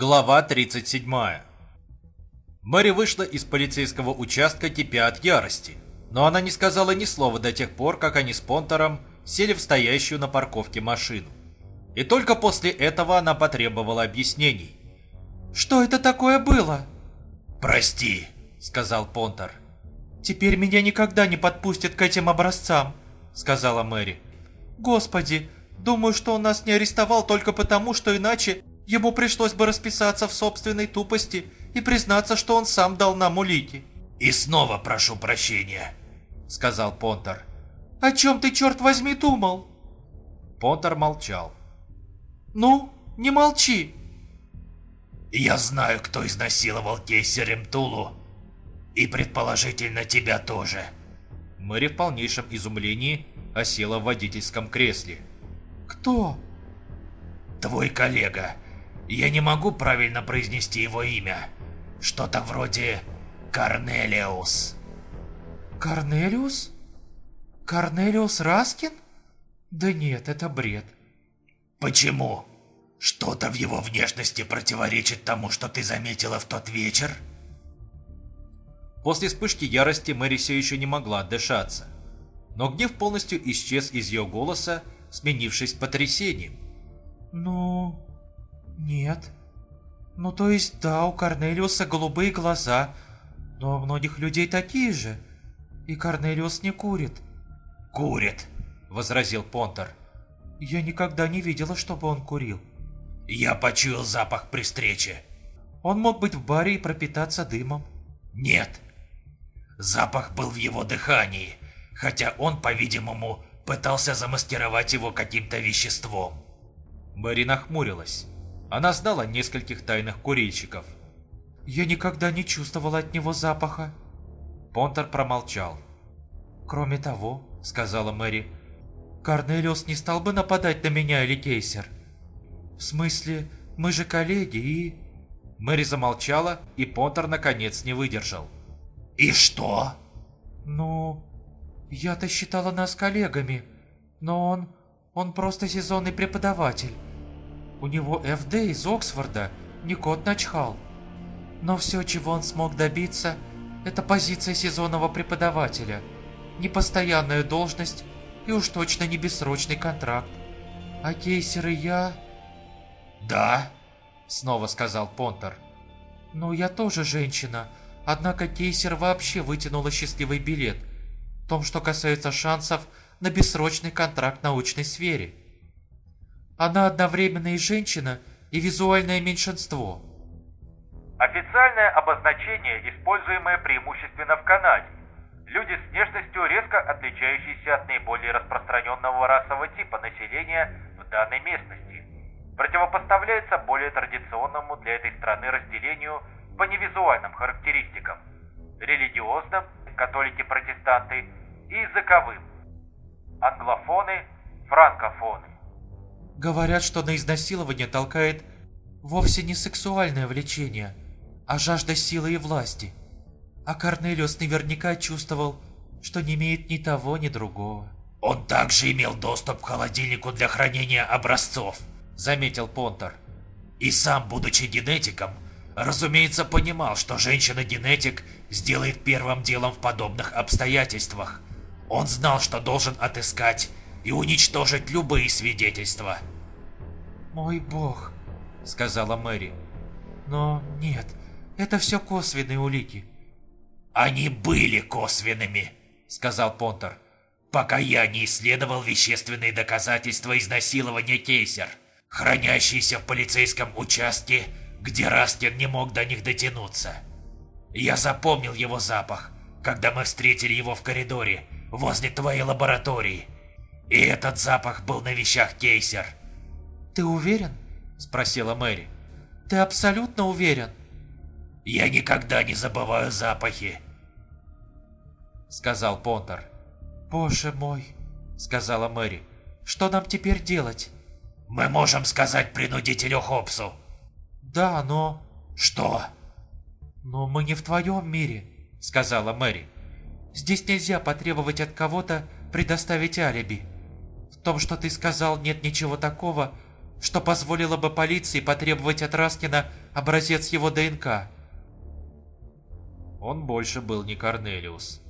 Глава 37. Мэри вышла из полицейского участка кипя от ярости, но она не сказала ни слова до тех пор, как они с Понтером сели в стоящую на парковке машину. И только после этого она потребовала объяснений. «Что это такое было?» «Прости», — сказал Понтер. «Теперь меня никогда не подпустят к этим образцам», — сказала Мэри. «Господи, думаю, что он нас не арестовал только потому, что иначе ему пришлось бы расписаться в собственной тупости и признаться, что он сам дал нам улики». «И снова прошу прощения», — сказал Понтер. «О чем ты, черт возьми, думал?» Понтер молчал. «Ну, не молчи!» «Я знаю, кто изнасиловал Кейси Ремтулу, и предположительно тебя тоже». Мэри в полнейшем изумлении осела в водительском кресле. «Кто?» «Твой коллега. Я не могу правильно произнести его имя. Что-то вроде Корнелиус». «Корнелиус? Корнелиус Раскин? Да нет, это бред». «Почему? Что-то в его внешности противоречит тому, что ты заметила в тот вечер?» После вспышки ярости Мэри все еще не могла отдышаться. Но гнев полностью исчез из ее голоса, сменившись потрясением. «Ну... нет. Ну то есть да, у Корнелиуса голубые глаза, но у многих людей такие же. И Корнелиус не курит». «Курит», — возразил Понтер. «Я никогда не видела, чтобы он курил». «Я почуял запах при встрече». «Он мог быть в баре и пропитаться дымом». «Нет. Запах был в его дыхании, хотя он, по-видимому, пытался замаскировать его каким-то веществом». Мэри нахмурилась. Она знала нескольких тайных курильщиков. «Я никогда не чувствовала от него запаха». Понтер промолчал. «Кроме того», — сказала Мэри, — «Корнелиус не стал бы нападать на меня или Кейсер. В смысле, мы же коллеги и...» Мэри замолчала, и Понтер наконец не выдержал. «И что?» «Ну, я-то считала нас коллегами, но он... он просто сезонный преподаватель. У него ФД из Оксфорда, не кот начхал. Но все, чего он смог добиться, это позиция сезонного преподавателя, непостоянная должность и уж точно не бессрочный контракт. А Кейсер и я... «Да», — снова сказал Понтер. «Ну, я тоже женщина, однако Кейсер вообще вытянула счастливый билет в том, что касается шансов на бессрочный контракт в научной сфере. Она одновременно и женщина, и визуальное меньшинство». Официальное обозначение, используемое преимущественно в Канаде. Люди с внешностью, резко отличающиеся от наиболее распространенного расового типа населения в данной местности. Противопоставляется более традиционному для этой страны разделению по невизуальным характеристикам. Религиозным, католики-протестанты, и языковым. Англофоны, франкофоны. Говорят, что на изнасилование толкает вовсе не сексуальное влечение, а жажда силы и власти. А Корнелиус наверняка чувствовал, что не имеет ни того, ни другого. «Он также имел доступ к холодильнику для хранения образцов», — заметил Понтер. «И сам, будучи генетиком, разумеется, понимал, что женщина-генетик сделает первым делом в подобных обстоятельствах. Он знал, что должен отыскать и уничтожить любые свидетельства». «Мой бог», — сказала Мэри. «Но нет, это все косвенные улики». «Они были косвенными», — сказал Понтер, «пока я не исследовал вещественные доказательства изнасилования Кейсер, хранящиеся в полицейском участке, где Раскин не мог до них дотянуться. Я запомнил его запах, когда мы встретили его в коридоре, возле твоей лаборатории. И этот запах был на вещах Кейсер». «Ты уверен?» — спросила Мэри. «Ты абсолютно уверен?» «Я никогда не забываю запахи», — сказал Понтер. «Боже мой», — сказала Мэри. «Что нам теперь делать?» «Мы можем сказать принудителю Хопсу». «Да, но...» «Что?» «Но мы не в твоем мире», — сказала Мэри. «Здесь нельзя потребовать от кого-то предоставить алиби. В том, что ты сказал, нет ничего такого, что позволило бы полиции потребовать от Раскина образец его ДНК. Он больше был не Корнелиус.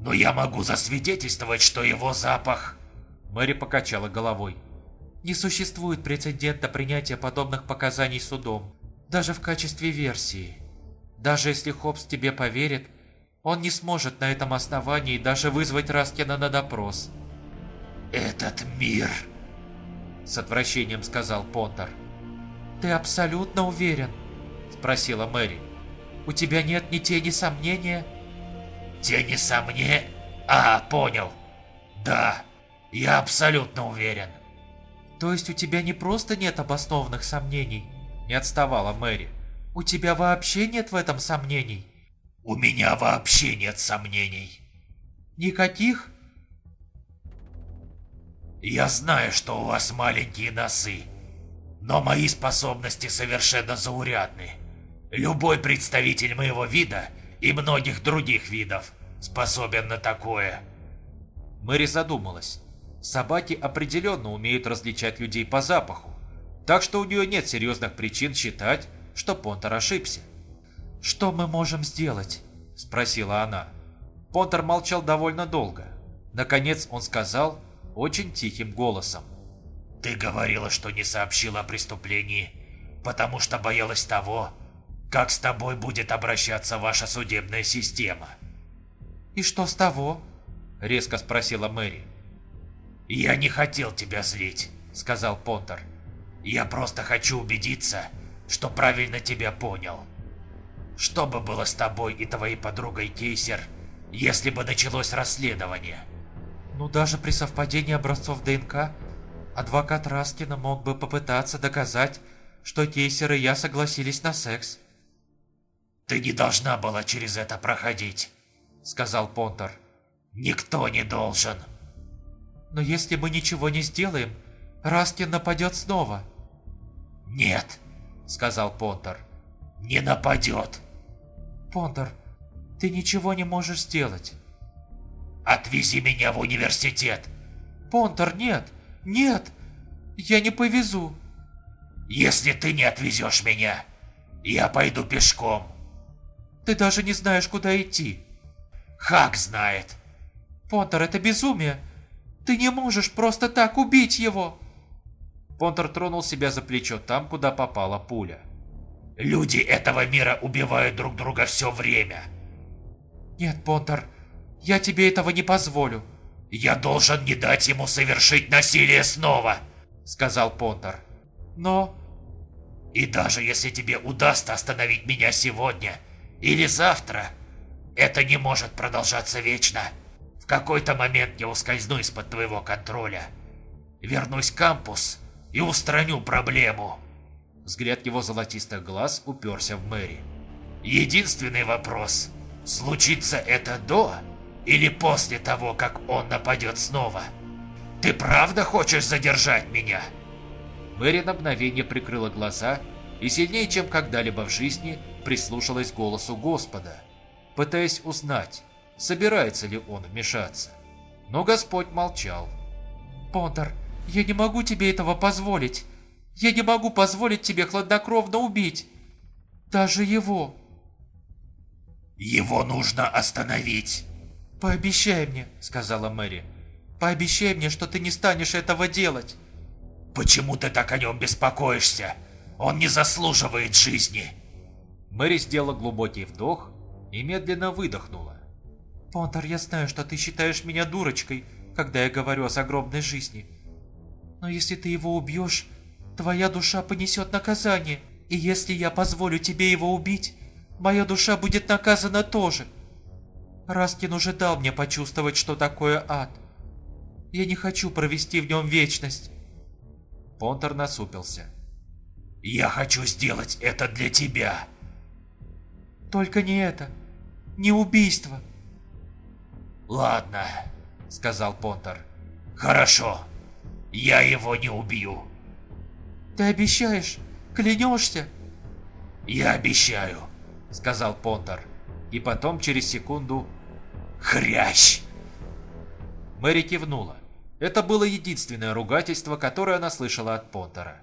«Но я могу засвидетельствовать, что его запах...» Мэри покачала головой. «Не существует прецедента принятия подобных показаний судом, даже в качестве версии. Даже если Хоббс тебе поверит, он не сможет на этом основании даже вызвать Раскина на допрос». «Этот мир...» С отвращением сказал Понтер. «Ты абсолютно уверен?» Спросила Мэри. «У тебя нет ни тени сомнения?» «Тени сомнения? А, понял. Да, я абсолютно уверен». «То есть у тебя не просто нет обоснованных сомнений?» Не отставала Мэри. «У тебя вообще нет в этом сомнений?» «У меня вообще нет сомнений». «Никаких?» Я знаю, что у вас маленькие носы, но мои способности совершенно заурядны. Любой представитель моего вида и многих других видов способен на такое. Мэри задумалась. Собаки определенно умеют различать людей по запаху, так что у нее нет серьезных причин считать, что Понтер ошибся. «Что мы можем сделать?» – спросила она. Понтер молчал довольно долго. Наконец он сказал, очень тихим голосом. «Ты говорила, что не сообщила о преступлении, потому что боялась того, как с тобой будет обращаться ваша судебная система». «И что с того?» — резко спросила Мэри. «Я не хотел тебя злить», — сказал Понтер. «Я просто хочу убедиться, что правильно тебя понял. Что бы было с тобой и твоей подругой Кейсер, если бы началось расследование?» Ну даже при совпадении образцов ДНК, адвокат Раскина мог бы попытаться доказать, что Кейсер и я согласились на секс. «Ты не должна была через это проходить», — сказал Понтер. «Никто не должен». «Но если мы ничего не сделаем, Раскин нападет снова». «Нет», — сказал Понтер. «Не нападет». «Понтер, ты ничего не можешь сделать». Отвези меня в университет. Понтер, нет, нет, я не повезу. Если ты не отвезешь меня, я пойду пешком. Ты даже не знаешь, куда идти. Хак знает. Понтер, это безумие. Ты не можешь просто так убить его. Понтер тронул себя за плечо там, куда попала пуля. Люди этого мира убивают друг друга все время. Нет, Понтер, я тебе этого не позволю. Я должен не дать ему совершить насилие снова, сказал Понтер. Но... И даже если тебе удастся остановить меня сегодня или завтра, это не может продолжаться вечно. В какой-то момент я ускользну из-под твоего контроля. Вернусь в кампус и устраню проблему. Взгляд его золотистых глаз уперся в Мэри. Единственный вопрос. Случится это до или после того, как он нападет снова? Ты правда хочешь задержать меня?» Мэри на мгновение прикрыла глаза и сильнее, чем когда-либо в жизни, прислушалась к голосу Господа, пытаясь узнать, собирается ли он вмешаться. Но Господь молчал. «Понтер, я не могу тебе этого позволить. Я не могу позволить тебе хладнокровно убить. Даже его». «Его нужно остановить», «Пообещай мне», — сказала Мэри. «Пообещай мне, что ты не станешь этого делать». «Почему ты так о нем беспокоишься? Он не заслуживает жизни». Мэри сделала глубокий вдох и медленно выдохнула. «Понтер, я знаю, что ты считаешь меня дурочкой, когда я говорю о загробной жизни. Но если ты его убьешь, твоя душа понесет наказание. И если я позволю тебе его убить, моя душа будет наказана тоже. Раскин уже дал мне почувствовать, что такое ад. Я не хочу провести в нем вечность. Понтер насупился. Я хочу сделать это для тебя. Только не это. Не убийство. Ладно, сказал Понтер. Хорошо. Я его не убью. Ты обещаешь? Клянешься? Я обещаю, сказал Понтер. И потом через секунду Хрящ!» Мэри кивнула. Это было единственное ругательство, которое она слышала от Понтера.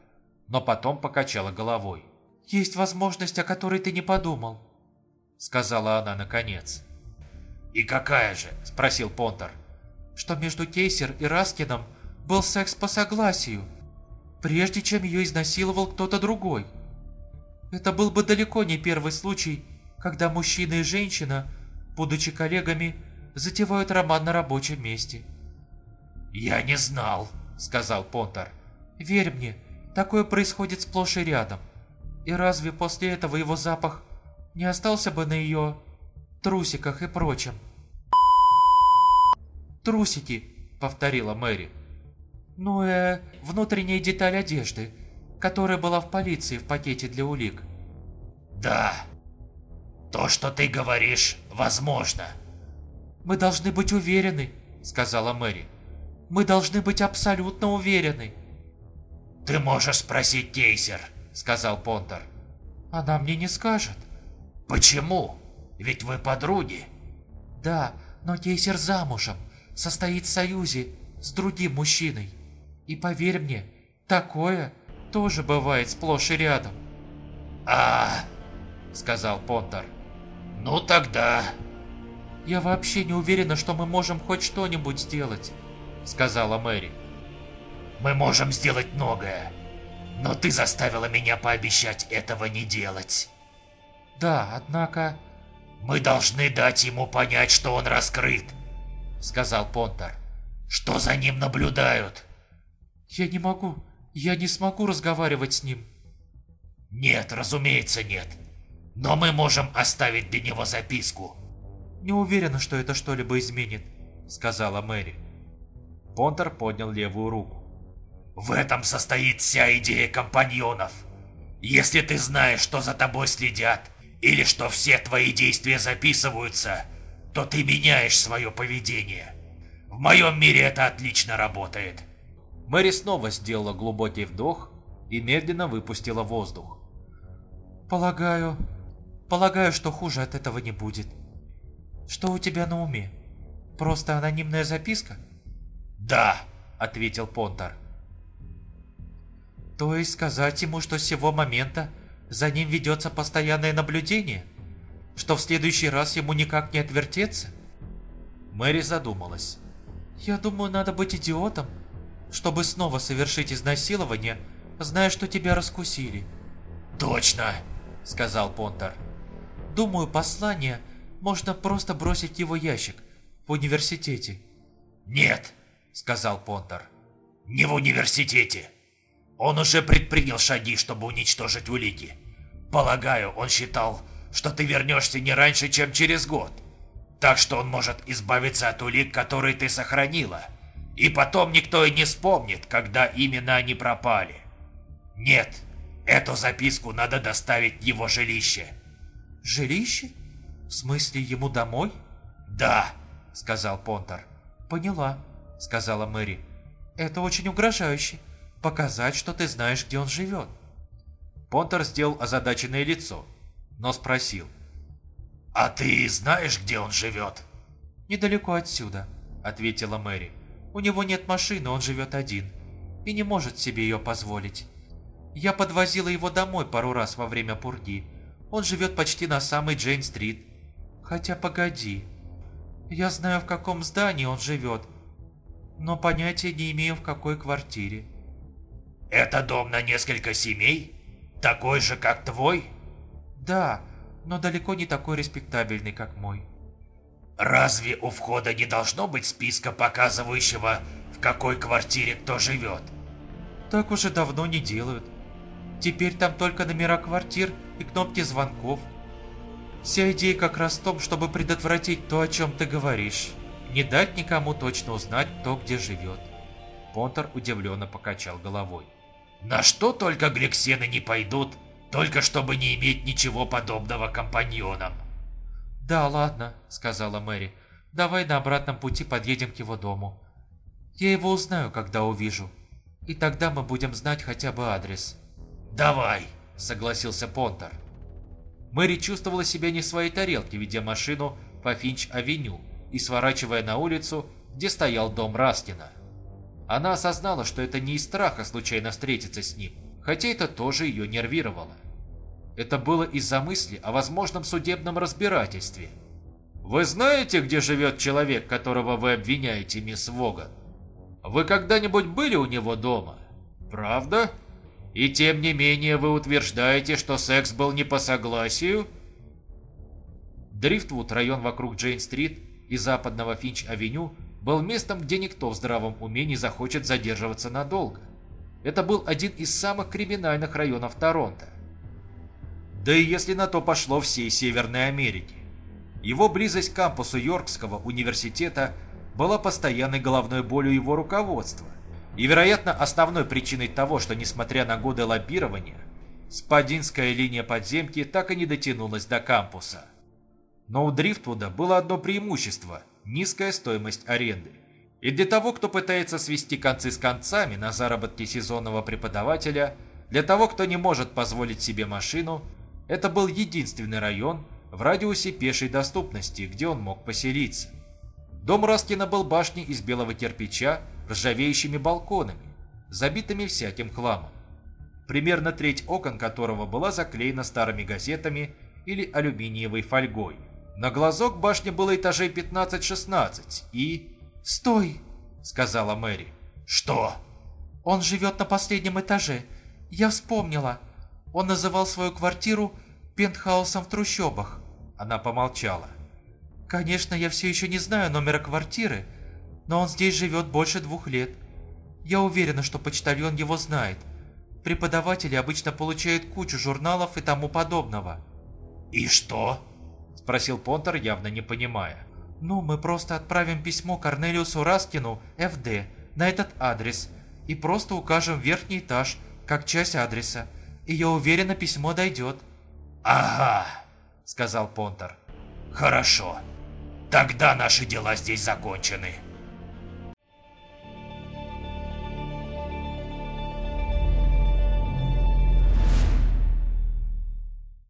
Но потом покачала головой. «Есть возможность, о которой ты не подумал», — сказала она наконец. «И какая же?» — спросил Понтер. «Что между Кейсер и Раскином был секс по согласию, прежде чем ее изнасиловал кто-то другой. Это был бы далеко не первый случай, когда мужчина и женщина, будучи коллегами, затевают роман на рабочем месте». «Я не знал», — сказал Понтер. «Верь мне, такое происходит сплошь и рядом. И разве после этого его запах не остался бы на ее трусиках и прочем?» «Трусики», — повторила Мэри. «Ну, э, внутренняя деталь одежды, которая была в полиции в пакете для улик». «Да, то, что ты говоришь, возможно». «Мы должны быть уверены», — сказала Мэри. «Мы должны быть абсолютно уверены». «Ты можешь спросить Кейсер», — сказал Понтер. «Она мне не скажет». «Почему? Ведь вы подруги». «Да, но Кейсер замужем, состоит в союзе с другим мужчиной. И поверь мне, такое тоже бывает сплошь и рядом». «А, — сказал Понтер. «Ну тогда...» «Я вообще не уверена, что мы можем хоть что-нибудь сделать», — сказала Мэри. «Мы можем сделать многое, но ты заставила меня пообещать этого не делать». «Да, однако...» «Мы должны дать ему понять, что он раскрыт», — сказал Понтер. «Что за ним наблюдают?» «Я не могу. Я не смогу разговаривать с ним». «Нет, разумеется, нет. Но мы можем оставить для него записку». «Не уверена, что это что-либо изменит», — сказала Мэри. Понтер поднял левую руку. «В этом состоит вся идея компаньонов. Если ты знаешь, что за тобой следят, или что все твои действия записываются, то ты меняешь свое поведение. В моем мире это отлично работает». Мэри снова сделала глубокий вдох и медленно выпустила воздух. «Полагаю, полагаю, что хуже от этого не будет. Что у тебя на уме? Просто анонимная записка?» «Да», — ответил Понтер. «То есть сказать ему, что с сего момента за ним ведется постоянное наблюдение? Что в следующий раз ему никак не отвертеться?» Мэри задумалась. «Я думаю, надо быть идиотом, чтобы снова совершить изнасилование, зная, что тебя раскусили». «Точно», — сказал Понтер. «Думаю, послание можно просто бросить в его ящик в университете». «Нет», — сказал Понтер. «Не в университете. Он уже предпринял шаги, чтобы уничтожить улики. Полагаю, он считал, что ты вернешься не раньше, чем через год. Так что он может избавиться от улик, которые ты сохранила. И потом никто и не вспомнит, когда именно они пропали. Нет, эту записку надо доставить в его жилище. «Жилище? В смысле, ему домой?» «Да», — сказал Понтер. «Поняла», — сказала Мэри. «Это очень угрожающе. Показать, что ты знаешь, где он живет». Понтер сделал озадаченное лицо, но спросил. «А ты знаешь, где он живет?» «Недалеко отсюда», — ответила Мэри. «У него нет машины, он живет один и не может себе ее позволить. Я подвозила его домой пару раз во время пурги. Он живет почти на самой Джейн-стрит. Хотя погоди, я знаю, в каком здании он живет, но понятия не имею, в какой квартире. Это дом на несколько семей? Такой же, как твой? Да, но далеко не такой респектабельный, как мой. Разве у входа не должно быть списка, показывающего, в какой квартире кто живет? Так уже давно не делают. Теперь там только номера квартир и кнопки звонков. Вся идея как раз в том, чтобы предотвратить то, о чем ты говоришь. Не дать никому точно узнать, кто где живет. Понтер удивленно покачал головой. На что только гликсены не пойдут, только чтобы не иметь ничего подобного компаньонам. «Да, ладно», — сказала Мэри. «Давай на обратном пути подъедем к его дому. Я его узнаю, когда увижу. И тогда мы будем знать хотя бы адрес». «Давай», — согласился Понтер. Мэри чувствовала себя не в своей тарелке, ведя машину по Финч-авеню и сворачивая на улицу, где стоял дом Раскина. Она осознала, что это не из страха случайно встретиться с ним, хотя это тоже ее нервировало. Это было из-за мысли о возможном судебном разбирательстве. «Вы знаете, где живет человек, которого вы обвиняете, мисс Воган? Вы когда-нибудь были у него дома? Правда? И тем не менее вы утверждаете, что секс был не по согласию?» Дрифтвуд, район вокруг Джейн-стрит и западного Финч-авеню, был местом, где никто в здравом уме не захочет задерживаться надолго. Это был один из самых криминальных районов Торонто. Да и если на то пошло всей Северной Америки. Его близость к кампусу Йоркского университета была постоянной головной болью его руководства. И, вероятно, основной причиной того, что, несмотря на годы лоббирования, спадинская линия подземки так и не дотянулась до кампуса. Но у Дрифтвуда было одно преимущество – низкая стоимость аренды. И для того, кто пытается свести концы с концами на заработки сезонного преподавателя, для того, кто не может позволить себе машину, это был единственный район в радиусе пешей доступности, где он мог поселиться. Дом Раскина был башней из белого кирпича, ржавеющими балконами, забитыми всяким хламом. Примерно треть окон которого была заклеена старыми газетами или алюминиевой фольгой. На глазок башни было этажей 15-16 и... «Стой!» — сказала Мэри. «Что?» «Он живет на последнем этаже. Я вспомнила. Он называл свою квартиру пентхаусом в трущобах». Она помолчала. «Конечно, я все еще не знаю номера квартиры, но он здесь живет больше двух лет. Я уверена, что почтальон его знает. Преподаватели обычно получают кучу журналов и тому подобного». «И что?» – спросил Понтер, явно не понимая. «Ну, мы просто отправим письмо Корнелиусу Раскину, ФД, на этот адрес и просто укажем верхний этаж, как часть адреса, и я уверена, письмо дойдет». «Ага», – сказал Понтер. «Хорошо. Тогда наши дела здесь закончены».